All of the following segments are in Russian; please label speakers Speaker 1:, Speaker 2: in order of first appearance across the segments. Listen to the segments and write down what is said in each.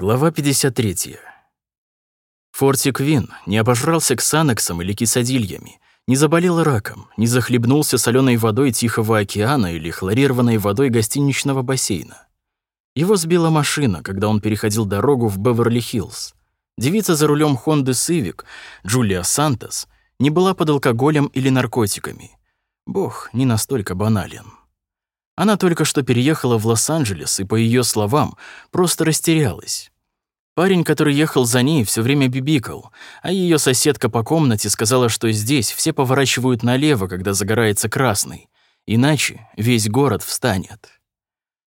Speaker 1: Глава 53. Форти Квин не обожрался ксанексом или кисадильями, не заболел раком, не захлебнулся соленой водой Тихого океана или хлорированной водой гостиничного бассейна. Его сбила машина, когда он переходил дорогу в Беверли-Хиллз. Девица за рулем Хонды Civic, Джулия Сантос, не была под алкоголем или наркотиками. Бог не настолько банален. Она только что переехала в Лос-Анджелес и, по ее словам, просто растерялась. Парень, который ехал за ней, все время бибикал, а ее соседка по комнате сказала, что здесь все поворачивают налево, когда загорается красный, иначе весь город встанет.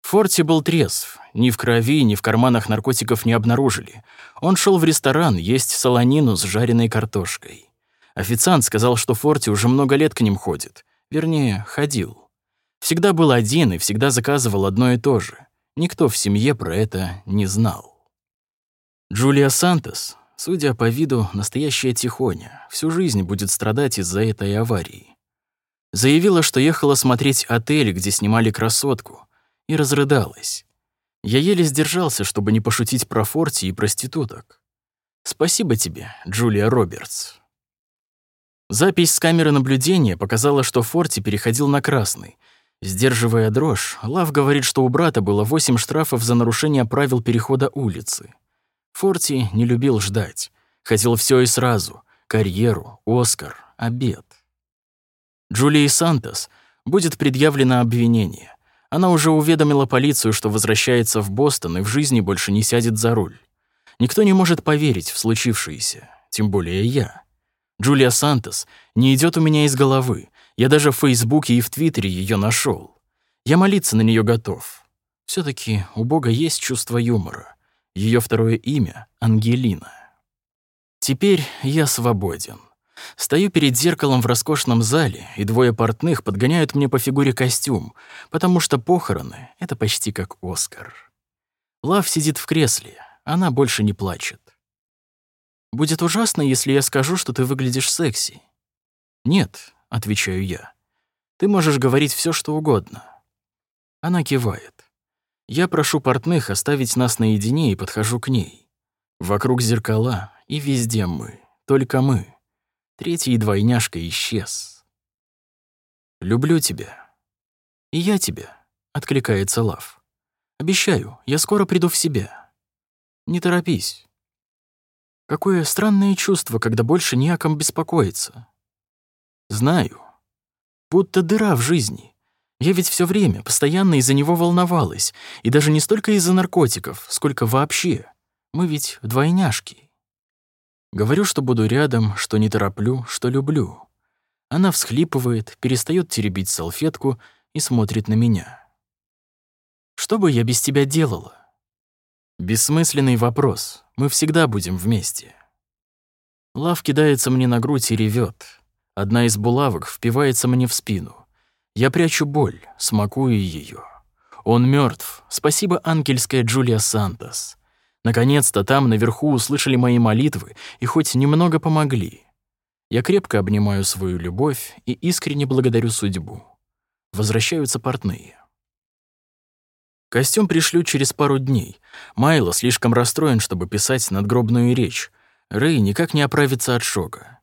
Speaker 1: Форти был трезв, ни в крови, ни в карманах наркотиков не обнаружили. Он шел в ресторан есть солонину с жареной картошкой. Официант сказал, что Форти уже много лет к ним ходит. Вернее, ходил. Всегда был один и всегда заказывал одно и то же. Никто в семье про это не знал. Джулия Сантос, судя по виду, настоящая тихоня, всю жизнь будет страдать из-за этой аварии. Заявила, что ехала смотреть отель, где снимали красотку, и разрыдалась. Я еле сдержался, чтобы не пошутить про Форти и проституток. Спасибо тебе, Джулия Робертс. Запись с камеры наблюдения показала, что Форти переходил на красный, Сдерживая дрожь, Лав говорит, что у брата было восемь штрафов за нарушение правил перехода улицы. Форти не любил ждать. Хотел все и сразу. Карьеру, Оскар, обед. Джулии Сантос будет предъявлено обвинение. Она уже уведомила полицию, что возвращается в Бостон и в жизни больше не сядет за руль. Никто не может поверить в случившееся, тем более я. Джулия Сантос не идет у меня из головы, я даже в Фейсбуке и в Твиттере ее нашел. Я молиться на нее готов. все таки у Бога есть чувство юмора. Ее второе имя — Ангелина. Теперь я свободен. Стою перед зеркалом в роскошном зале, и двое портных подгоняют мне по фигуре костюм, потому что похороны — это почти как Оскар. Лав сидит в кресле, она больше не плачет. «Будет ужасно, если я скажу, что ты выглядишь секси». «Нет, — отвечаю я. «Ты можешь говорить все, что угодно». Она кивает. Я прошу портных оставить нас наедине и подхожу к ней. Вокруг зеркала, и везде мы, только мы. Третий двойняшка исчез. «Люблю тебя». «И я тебя», — откликается Лав. «Обещаю, я скоро приду в себя. Не торопись». Какое странное чувство, когда больше не о ком беспокоиться. Знаю. Будто дыра в жизни. Я ведь все время, постоянно из-за него волновалась. И даже не столько из-за наркотиков, сколько вообще. Мы ведь двойняшки. Говорю, что буду рядом, что не тороплю, что люблю. Она всхлипывает, перестает теребить салфетку и смотрит на меня. Что бы я без тебя делала? Бессмысленный вопрос. Мы всегда будем вместе. Лав кидается мне на грудь и ревет. Одна из булавок впивается мне в спину. Я прячу боль, смакую ее. Он мертв. Спасибо, ангельская Джулия Сантос. Наконец-то там наверху услышали мои молитвы и хоть немного помогли. Я крепко обнимаю свою любовь и искренне благодарю судьбу. Возвращаются портные. Костюм пришлю через пару дней. Майло слишком расстроен, чтобы писать надгробную речь. Рэй никак не оправится от шока.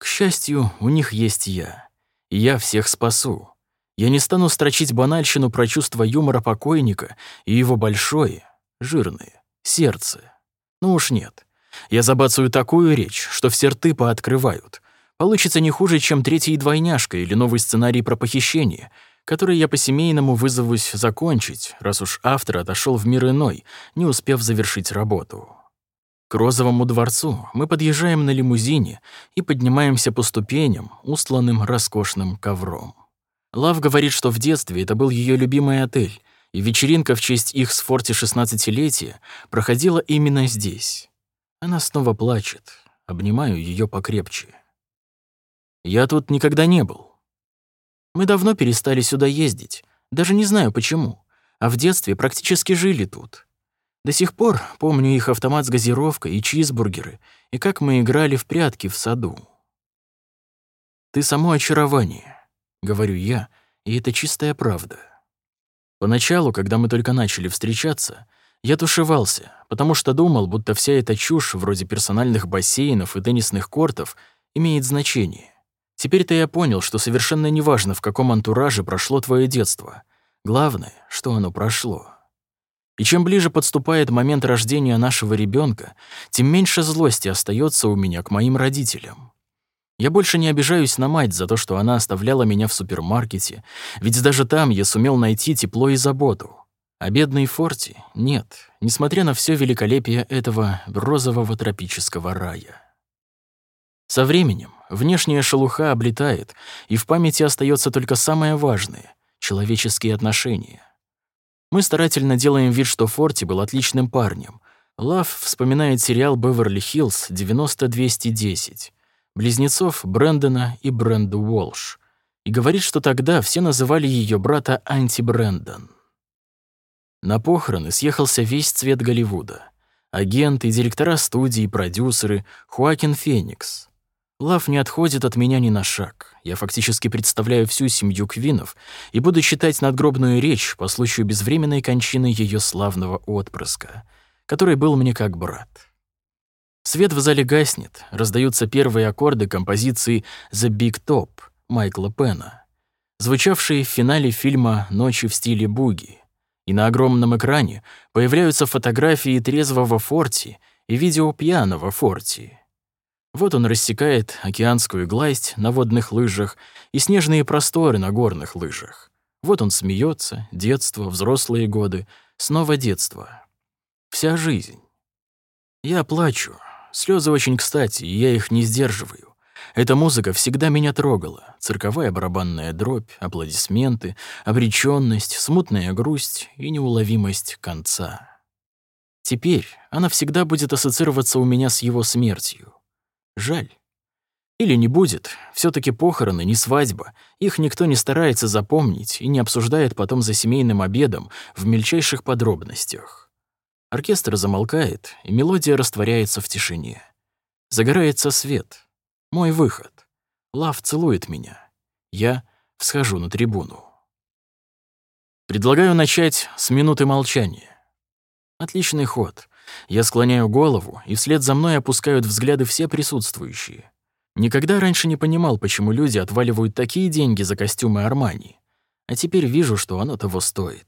Speaker 1: К счастью, у них есть я. И я всех спасу. Я не стану строчить банальщину про чувство юмора покойника и его большое, жирное, сердце. Ну уж нет. Я забацаю такую речь, что все рты пооткрывают. Получится не хуже, чем третий двойняшка или новый сценарий про похищение, который я по-семейному вызовусь закончить, раз уж автор отошел в мир иной, не успев завершить работу. К Розовому дворцу мы подъезжаем на лимузине и поднимаемся по ступеням, устланным роскошным ковром. Лав говорит, что в детстве это был ее любимый отель, и вечеринка в честь их с Форти 16-летия проходила именно здесь. Она снова плачет. Обнимаю ее покрепче. Я тут никогда не был. Мы давно перестали сюда ездить. Даже не знаю почему. А в детстве практически жили тут. До сих пор помню их автомат с газировкой и чизбургеры, и как мы играли в прятки в саду. «Ты само очарование», — говорю я, и это чистая правда. Поначалу, когда мы только начали встречаться, я тушевался, потому что думал, будто вся эта чушь, вроде персональных бассейнов и теннисных кортов, имеет значение. Теперь-то я понял, что совершенно неважно, в каком антураже прошло твое детство. Главное, что оно прошло. И чем ближе подступает момент рождения нашего ребенка, тем меньше злости остается у меня к моим родителям. Я больше не обижаюсь на мать за то, что она оставляла меня в супермаркете, ведь даже там я сумел найти тепло и заботу. А бедный Форти — нет, несмотря на все великолепие этого розового тропического рая. Со временем внешняя шелуха облетает, и в памяти остается только самое важное — человеческие отношения. Мы старательно делаем вид, что Форти был отличным парнем. Лав вспоминает сериал «Беверли-Хиллз 90210», близнецов Брэндона и Бренду Уолш, и говорит, что тогда все называли ее брата Анти Брэндон. На похороны съехался весь цвет Голливуда. Агенты, директора студии, продюсеры, Хуакин Феникс. Лав не отходит от меня ни на шаг. Я фактически представляю всю семью Квинов и буду читать надгробную речь по случаю безвременной кончины ее славного отпрыска, который был мне как брат. Свет в зале гаснет, раздаются первые аккорды композиции «The Big Top» Майкла Пена, звучавшие в финале фильма «Ночи в стиле буги». И на огромном экране появляются фотографии трезвого Форти и видео пьяного Форти. Вот он рассекает океанскую гладь на водных лыжах и снежные просторы на горных лыжах. Вот он смеется, детство, взрослые годы, снова детство. Вся жизнь. Я плачу. Слезы очень кстати, и я их не сдерживаю. Эта музыка всегда меня трогала. Цирковая барабанная дробь, аплодисменты, обречённость, смутная грусть и неуловимость конца. Теперь она всегда будет ассоциироваться у меня с его смертью. Жаль. Или не будет. все таки похороны, не свадьба. Их никто не старается запомнить и не обсуждает потом за семейным обедом в мельчайших подробностях. Оркестр замолкает, и мелодия растворяется в тишине. Загорается свет. Мой выход. Лав целует меня. Я всхожу на трибуну. Предлагаю начать с минуты молчания. Отличный ход. Я склоняю голову, и вслед за мной опускают взгляды все присутствующие. Никогда раньше не понимал, почему люди отваливают такие деньги за костюмы Армани. А теперь вижу, что оно того стоит.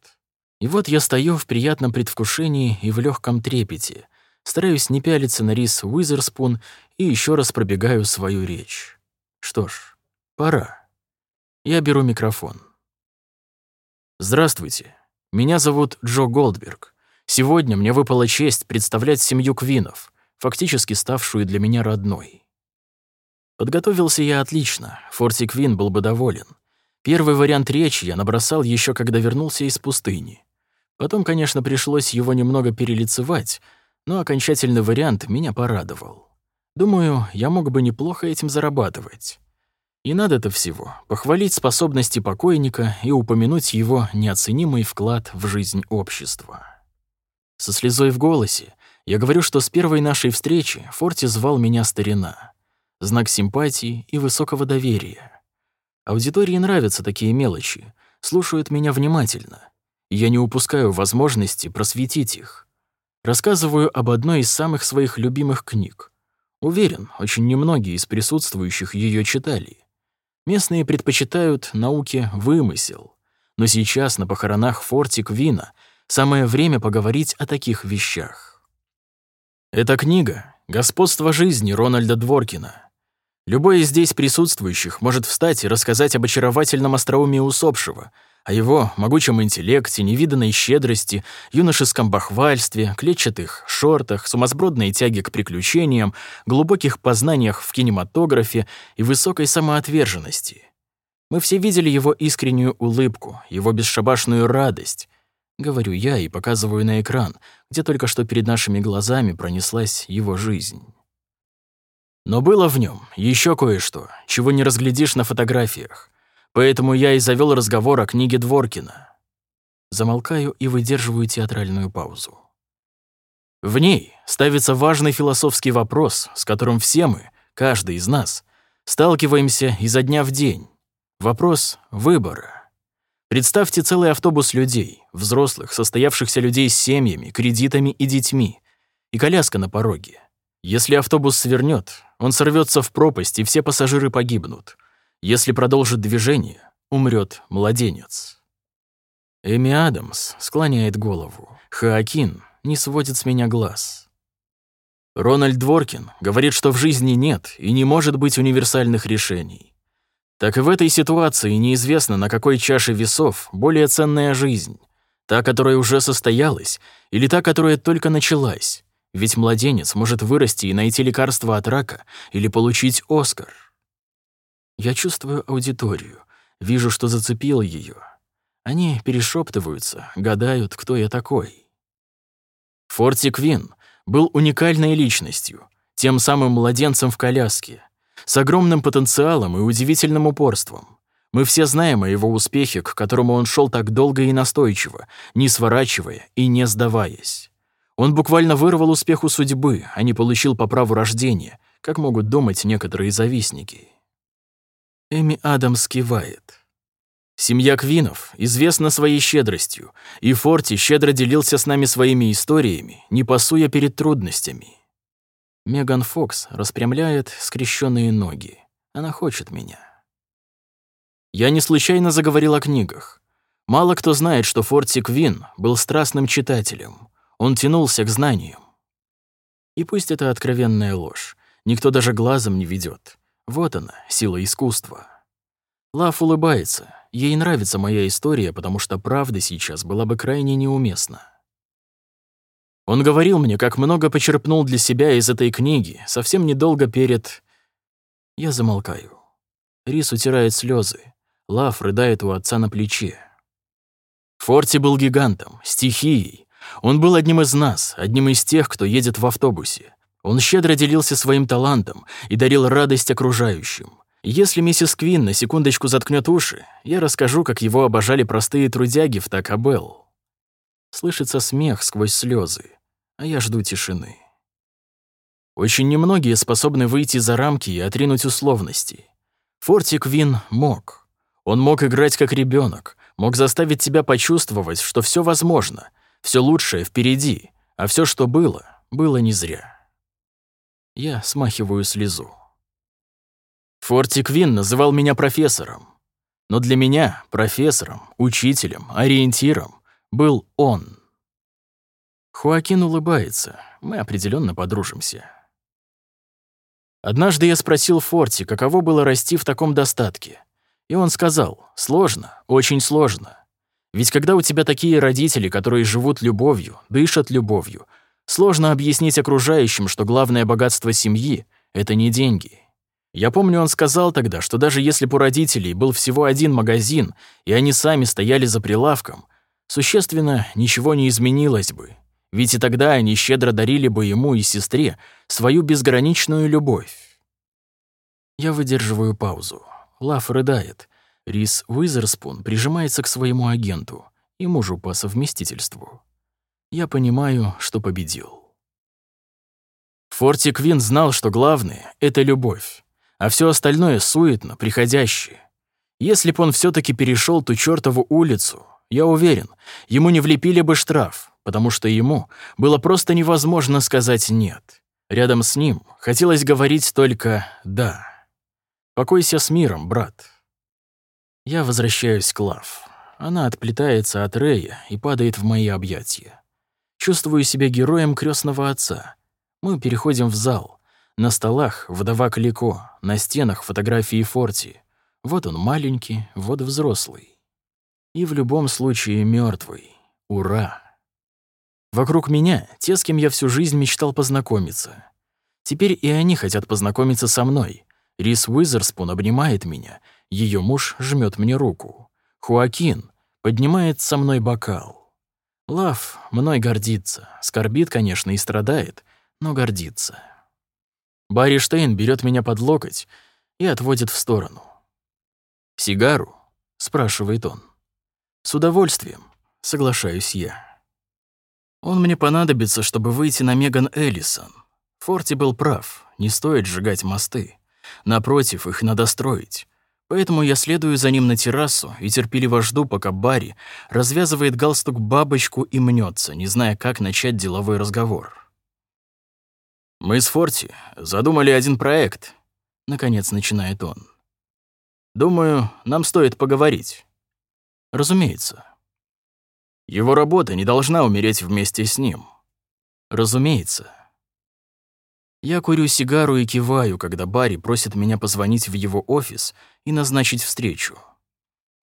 Speaker 1: И вот я стою в приятном предвкушении и в легком трепете, стараюсь не пялиться на рис Уизерспун и еще раз пробегаю свою речь. Что ж, пора. Я беру микрофон. Здравствуйте. Меня зовут Джо Голдберг. Сегодня мне выпала честь представлять семью Квинов, фактически ставшую для меня родной. Подготовился я отлично, Форти Квин был бы доволен. Первый вариант речи я набросал еще когда вернулся из пустыни. Потом, конечно, пришлось его немного перелицевать, но окончательный вариант меня порадовал. Думаю, я мог бы неплохо этим зарабатывать. И надо-то всего — похвалить способности покойника и упомянуть его неоценимый вклад в жизнь общества. Со слезой в голосе я говорю, что с первой нашей встречи Форти звал меня старина. Знак симпатии и высокого доверия. Аудитории нравятся такие мелочи, слушают меня внимательно. Я не упускаю возможности просветить их. Рассказываю об одной из самых своих любимых книг. Уверен, очень немногие из присутствующих ее читали. Местные предпочитают науке вымысел. Но сейчас на похоронах Форти Квина Самое время поговорить о таких вещах. Эта книга — «Господство жизни» Рональда Дворкина. Любой из здесь присутствующих может встать и рассказать об очаровательном остроумии усопшего, о его могучем интеллекте, невиданной щедрости, юношеском бахвальстве, клетчатых шортах, сумасбродной тяге к приключениям, глубоких познаниях в кинематографе и высокой самоотверженности. Мы все видели его искреннюю улыбку, его бесшабашную радость, Говорю я и показываю на экран, где только что перед нашими глазами пронеслась его жизнь. Но было в нем еще кое-что, чего не разглядишь на фотографиях. Поэтому я и завел разговор о книге Дворкина. Замолкаю и выдерживаю театральную паузу. В ней ставится важный философский вопрос, с которым все мы, каждый из нас, сталкиваемся изо дня в день. Вопрос выбора. Представьте целый автобус людей, взрослых, состоявшихся людей с семьями, кредитами и детьми, и коляска на пороге. Если автобус свернет, он сорвется в пропасть, и все пассажиры погибнут. Если продолжит движение, умрет младенец. Эми Адамс склоняет голову. Хаакин не сводит с меня глаз. Рональд Дворкин говорит, что в жизни нет и не может быть универсальных решений. Так и в этой ситуации неизвестно, на какой чаше весов более ценная жизнь. Та, которая уже состоялась, или та, которая только началась. Ведь младенец может вырасти и найти лекарство от рака или получить Оскар. Я чувствую аудиторию, вижу, что зацепил ее. Они перешептываются, гадают, кто я такой. Форти Квин был уникальной личностью, тем самым младенцем в коляске, с огромным потенциалом и удивительным упорством. Мы все знаем о его успехе, к которому он шел так долго и настойчиво, не сворачивая и не сдаваясь. Он буквально вырвал успех у судьбы, а не получил по праву рождения, как могут думать некоторые завистники. Эми Адамс кивает. Семья Квинов известна своей щедростью, и Форти щедро делился с нами своими историями, не пасуя перед трудностями. Меган Фокс распрямляет скрещенные ноги. Она хочет меня. Я не случайно заговорил о книгах. Мало кто знает, что Форти Квин был страстным читателем. Он тянулся к знаниям. И пусть это откровенная ложь, никто даже глазом не ведет. Вот она, сила искусства. Лав улыбается. Ей нравится моя история, потому что правда сейчас была бы крайне неуместна. Он говорил мне, как много почерпнул для себя из этой книги, совсем недолго перед... Я замолкаю. Рис утирает слезы. Лав рыдает у отца на плече. Форти был гигантом, стихией. Он был одним из нас, одним из тех, кто едет в автобусе. Он щедро делился своим талантом и дарил радость окружающим. Если миссис Квин на секундочку заткнет уши, я расскажу, как его обожали простые трудяги в Такабелл. Слышится смех сквозь слезы, а я жду тишины. Очень немногие способны выйти за рамки и отринуть условности. Форти Квин мог. Он мог играть как ребенок, мог заставить тебя почувствовать, что все возможно, все лучшее впереди, а все, что было, было не зря. Я смахиваю слезу. Форти Квин называл меня профессором. Но для меня профессором, учителем, ориентиром был он. Хуакин улыбается. Мы определенно подружимся. Однажды я спросил Форти, каково было расти в таком достатке. И он сказал, сложно, очень сложно. Ведь когда у тебя такие родители, которые живут любовью, дышат любовью, сложно объяснить окружающим, что главное богатство семьи — это не деньги. Я помню, он сказал тогда, что даже если бы у родителей был всего один магазин, и они сами стояли за прилавком, существенно ничего не изменилось бы. Ведь и тогда они щедро дарили бы ему и сестре свою безграничную любовь. Я выдерживаю паузу. Лав рыдает. Рис Уизерспун прижимается к своему агенту и мужу по совместительству. Я понимаю, что победил. Форти Квин знал, что главное — это любовь, а все остальное суетно, приходящее. Если б он все таки перешел ту чертову улицу, я уверен, ему не влепили бы штраф, потому что ему было просто невозможно сказать «нет». Рядом с ним хотелось говорить только «да». Покойся с миром, брат. Я возвращаюсь к Лав. Она отплетается от Рэя и падает в мои объятия. Чувствую себя героем крестного отца. Мы переходим в зал. На столах вдова Калико, на стенах фотографии Форти. Вот он маленький, вот взрослый. И в любом случае мертвый. Ура! Вокруг меня те, с кем я всю жизнь мечтал познакомиться. Теперь и они хотят познакомиться со мной, Рис Уизерспун обнимает меня, ее муж жмет мне руку. Хуакин поднимает со мной бокал. Лав мной гордится, скорбит, конечно, и страдает, но гордится. Барри Штейн берет меня под локоть и отводит в сторону. «Сигару?» — спрашивает он. «С удовольствием», — соглашаюсь я. Он мне понадобится, чтобы выйти на Меган Эллисон. Форти был прав, не стоит сжигать мосты. Напротив, их надо строить. Поэтому я следую за ним на террасу и терпеливо жду, пока Барри развязывает галстук бабочку и мнется, не зная, как начать деловой разговор. Мы с Форти задумали один проект. Наконец начинает он. Думаю, нам стоит поговорить. Разумеется. Его работа не должна умереть вместе с ним. Разумеется. Я курю сигару и киваю, когда Барри просит меня позвонить в его офис и назначить встречу.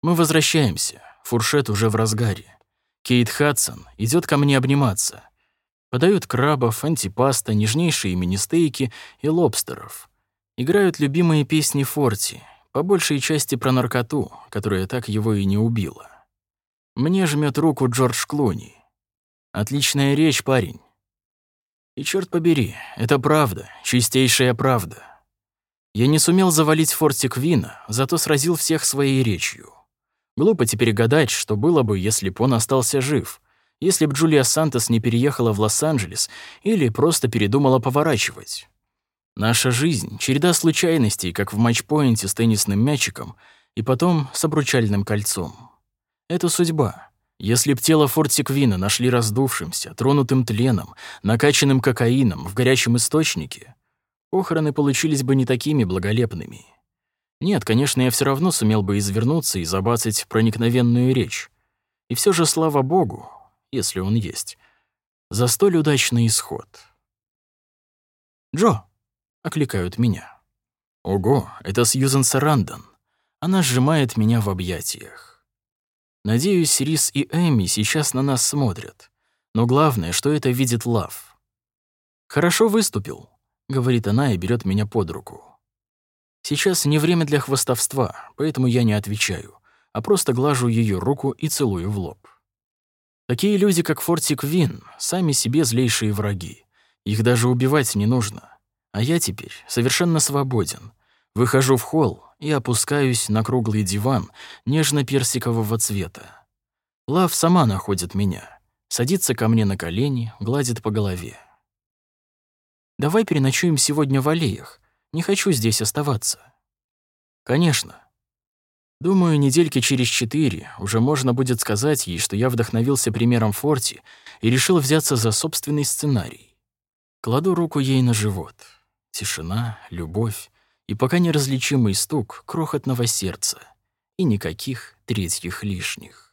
Speaker 1: Мы возвращаемся. Фуршет уже в разгаре. Кейт Хадсон идет ко мне обниматься. Подают крабов, антипаста, нежнейшие мини-стейки и лобстеров. Играют любимые песни Форти, по большей части про наркоту, которая так его и не убила. Мне жмет руку Джордж Клуни. Отличная речь, парень. И черт побери, это правда, чистейшая правда. Я не сумел завалить Фортик Вина, зато сразил всех своей речью. Глупо теперь гадать, что было бы, если б он остался жив, если б Джулия Сантос не переехала в Лос-Анджелес или просто передумала поворачивать. Наша жизнь — череда случайностей, как в матчпоинте с теннисным мячиком и потом с обручальным кольцом. Это судьба. Если б тело Фортиквина нашли раздувшимся, тронутым тленом, накачанным кокаином в горячем источнике, похороны получились бы не такими благолепными. Нет, конечно, я все равно сумел бы извернуться и забацать проникновенную речь. И все же, слава богу, если он есть, за столь удачный исход. «Джо!» — окликают меня. Ого, это Сьюзен Сарандон. Она сжимает меня в объятиях. Надеюсь, Рис и Эми сейчас на нас смотрят. Но главное, что это видит Лав. «Хорошо выступил», — говорит она и берет меня под руку. Сейчас не время для хвастовства, поэтому я не отвечаю, а просто глажу ее руку и целую в лоб. Такие люди, как Фортик Вин, сами себе злейшие враги. Их даже убивать не нужно. А я теперь совершенно свободен. Выхожу в холл и опускаюсь на круглый диван нежно-персикового цвета. Лав сама находит меня, садится ко мне на колени, гладит по голове. «Давай переночуем сегодня в аллеях. Не хочу здесь оставаться». «Конечно». Думаю, недельки через четыре уже можно будет сказать ей, что я вдохновился примером Форти и решил взяться за собственный сценарий. Кладу руку ей на живот. Тишина, любовь и пока неразличимый стук крохотного сердца. И никаких третьих лишних.